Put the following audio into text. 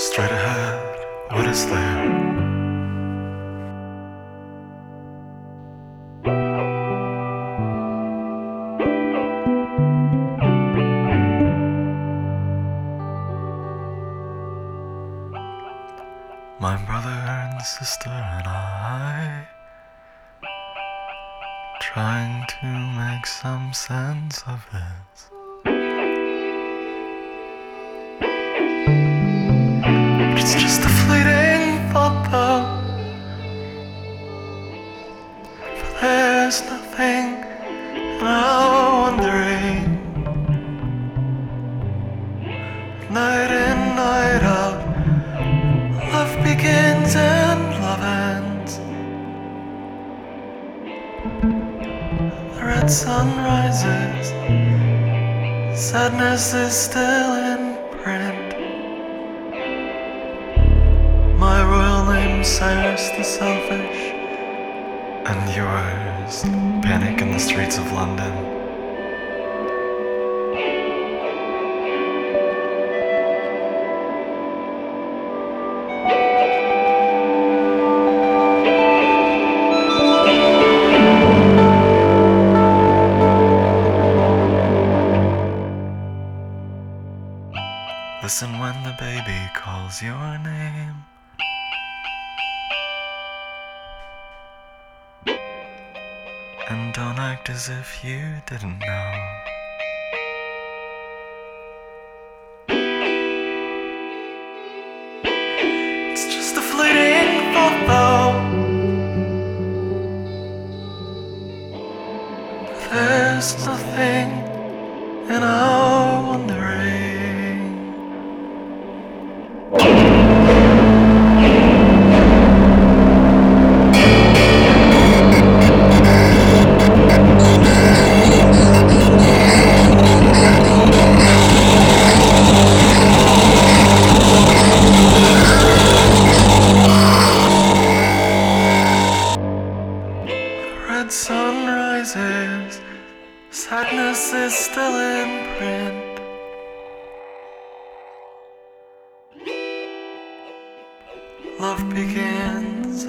Straight ahead, what is there? My brother and sister and I trying to make some sense of this. There's nothing now wondering. Night in, night out, love begins and love ends. The red sun rises, sadness is still in print. My royal name, Cyrus the Selfish, and yours, Panic in the Streets of London. Listen when the baby calls your name. And don't act as if you didn't know. It's just a fleeting though. There's nothing in our wondering. Sadness is still in print. Love begins